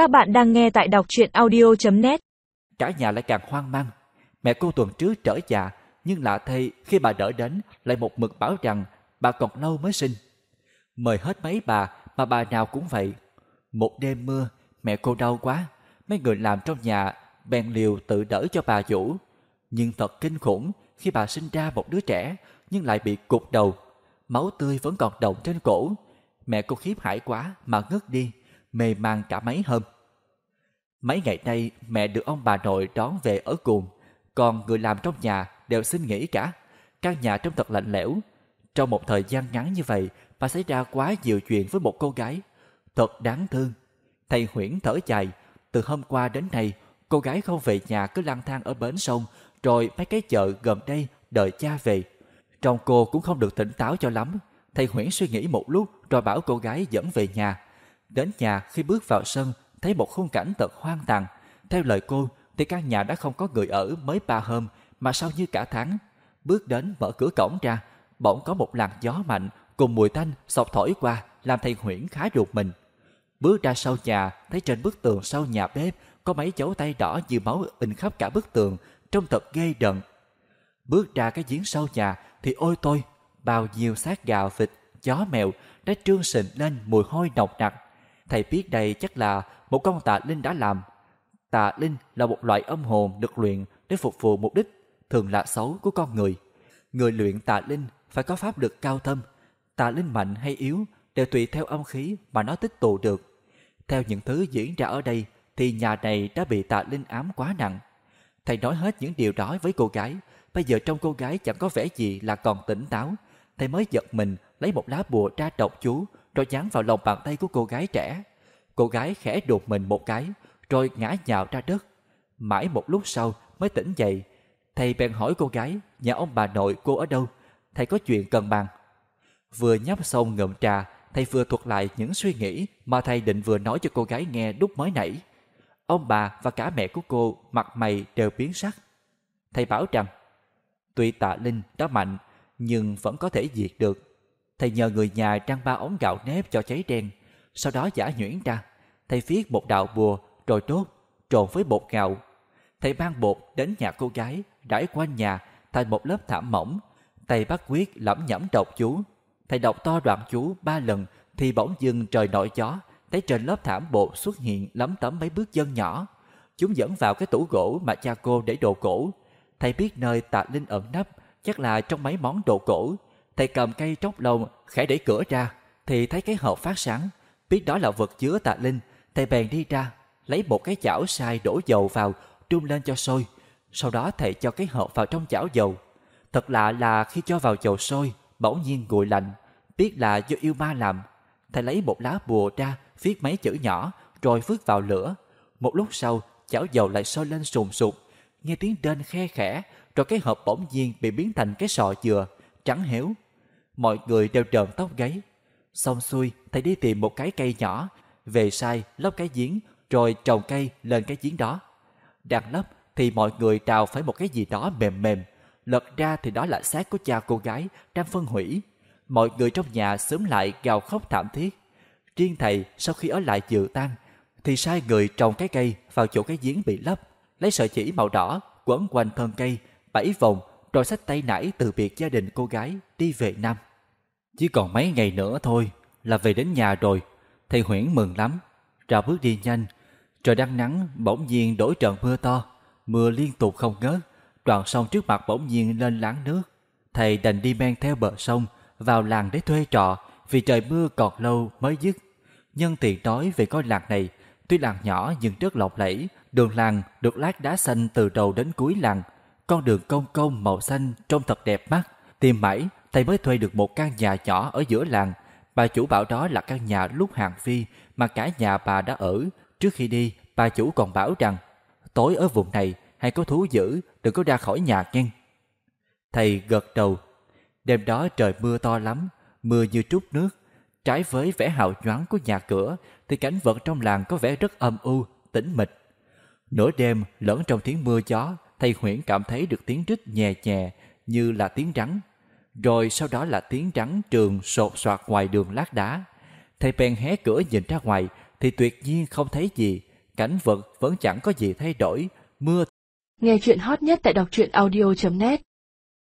Các bạn đang nghe tại đọc truyện audio.net Cả nhà lại càng hoang mang. Mẹ cô tuần trước trở già, nhưng lạ thay khi bà đỡ đến lại một mực bảo rằng bà còn lâu mới sinh. Mời hết mấy bà mà bà nào cũng vậy. Một đêm mưa, mẹ cô đau quá. Mấy người làm trong nhà bèn liều tự đỡ cho bà Vũ. Nhưng thật kinh khủng khi bà sinh ra một đứa trẻ nhưng lại bị cụt đầu. Máu tươi vẫn còn động trên cổ. Mẹ cô khiếp hãi quá mà ngất đi, mê man cả mấy hôm. Mấy ngày nay mẹ được ông bà nội đón về ở cùng, còn người làm trong nhà đều xin nghỉ cả. Căn nhà trông thật lạnh lẽo. Trong một thời gian ngắn như vậy, mà xảy ra quá nhiều chuyện với một cô gái. Thật đáng thương. Thầy Huyễn thở dài, từ hôm qua đến nay, cô gái không về nhà cứ lang thang ở bến sông, rồi mấy cái chợ gần đây đợi cha về. Trong cô cũng không được tỉnh táo cho lắm. Thầy Huyễn suy nghĩ một lúc rồi bảo cô gái dẫn về nhà. Đến nhà khi bước vào sân, thấy một khung cảnh thật hoang tàn. Theo lời cô, thì căn nhà đã không có người ở mới ba hôm, mà sau như cả tháng. Bước đến mở cửa cổng ra, bỗng có một làn gió mạnh cùng mùi tanh sọc thổi qua, làm thầy Huyễn khá ruột mình. Bước ra sau nhà, thấy trên bức tường sau nhà bếp có mấy dấu tay đỏ như máu in khắp cả bức tường, trông thật ghê đợn. Bước ra cái giếng sau nhà thì ôi tôi, bao nhiêu xác gà vịt, chó mèo đã trương sình lên mùi hôi nồng nặc. Thầy biết đây chắc là một con tà linh đã làm. Tà linh là một loại âm hồn được luyện để phục vụ mục đích thường là xấu của con người. Người luyện tà linh phải có pháp lực cao thâm. Tà linh mạnh hay yếu đều tùy theo âm khí mà nó tích tụ được. Theo những thứ diễn ra ở đây thì nhà này đã bị tà linh ám quá nặng. Thầy nói hết những điều đó với cô gái. Bây giờ trong cô gái chẳng có vẻ gì là còn tỉnh táo. Thầy mới giật mình, lấy một lá bùa ra độc chú rồi dán vào lòng bàn tay của cô gái trẻ. Cô gái khẽ đột mình một cái rồi ngã nhào ra đất. Mãi một lúc sau mới tỉnh dậy. Thầy bèn hỏi cô gái nhà ông bà nội cô ở đâu. Thầy có chuyện cần bàn. Vừa nhấp xong ngậm trà, thầy vừa thuật lại những suy nghĩ mà thầy định vừa nói cho cô gái nghe lúc mới nãy. Ông bà và cả mẹ của cô mặt mày đều biến sắc. Thầy bảo rằng, tuy tạ linh đã mạnh, nhưng vẫn có thể diệt được. Thầy nhờ người nhà trang ba ống gạo nếp cho cháy đen, sau đó giả nhuyễn ra. Thầy viết một đạo bùa rồi đốt, trộn với bột gạo. Thầy mang bột đến nhà cô gái, rải quanh nhà thành một lớp thảm mỏng. Thầy bắt quyết lẩm nhẩm đọc chú. Thầy đọc to đoạn chú ba lần thì bỗng dưng trời nổi gió, thấy trên lớp thảm bột xuất hiện lấm tấm mấy bước chân nhỏ. Chúng dẫn vào cái tủ gỗ mà cha cô để đồ cổ. Thầy biết nơi tạ linh ẩn nấp, chắc là trong mấy món đồ cổ. Thầy cầm cây tróc lông, khẽ đẩy cửa ra, thì thấy cái hộp phát sáng. Biết đó là vật chứa tạ linh, thầy bèn đi ra, lấy một cái chảo sai đổ dầu vào, đun lên cho sôi. Sau đó thầy cho cái hộp vào trong chảo dầu. Thật lạ là khi cho vào dầu sôi, bỗng nhiên nguội lạnh. Biết là do yêu ma làm. Thầy lấy một lá bùa ra, viết mấy chữ nhỏ, rồi vứt vào lửa. Một lúc sau, chảo dầu lại sôi lên sùng sục. Nghe tiếng đên khe khẽ, rồi cái hộp bỗng nhiên bị biến thành cái sọ dừa, trắng héo. Mọi người đều trộm tóc gáy. Xong xuôi, thầy đi tìm một cái cây nhỏ, về sai lấp cái giếng, rồi trồng cây lên cái giếng đó. Đang lấp thì mọi người đào phải một cái gì đó mềm mềm. Lật ra thì đó là xác của cha cô gái đang phân hủy. Mọi người trong nhà sớm lại gào khóc thảm thiết. Riêng thầy sau khi ở lại dự tang thì sai người trồng cái cây vào chỗ cái giếng bị lấp, lấy sợi chỉ màu đỏ quấn quanh thân cây bảy vòng rồi xách tay nải từ biệt gia đình cô gái đi về Nam. Chỉ còn mấy ngày nữa thôi là về đến nhà rồi. Thầy Huyễn mừng lắm, ra bước đi nhanh. Trời đang nắng bỗng nhiên đổi trận mưa to, mưa liên tục không ngớt. Đoạn sông trước mặt bỗng nhiên lên láng nước. Thầy đành đi men theo bờ sông vào làng để thuê trọ vì trời mưa còn lâu mới dứt. Nhân tiện nói về ngôi làng này, tuy làng nhỏ nhưng rất lộng lẫy, đường làng được lát đá xanh từ đầu đến cuối làng, con đường cong cong màu xanh trông thật đẹp mắt. Tìm mãi, thầy mới thuê được một căn nhà nhỏ ở giữa làng. Bà chủ bảo đó là căn nhà lúc hàng phi mà cả nhà bà đã ở. Trước khi đi, bà chủ còn bảo rằng tối ở vùng này hay có thú dữ, đừng có ra khỏi nhà nghe. Thầy gật đầu. Đêm đó trời mưa to lắm, mưa như trút nước. Trái với vẻ hào nhoáng của nhà cửa thì cảnh vật trong làng có vẻ rất âm u, tĩnh mịch. Nửa đêm lẫn trong tiếng mưa gió, thầy Huyễn cảm thấy được tiếng rít nhẹ nhẹ như là tiếng rắn. Rồi sau đó là tiếng rắn trường sột soạt ngoài đường lát đá. Thầy bèn hé cửa nhìn ra ngoài thì tuyệt nhiên không thấy gì. cảnh vật vẫn chẳng có gì thay đổi, mưa Nghe chuyện hot nhất tại đọc truyện audio.net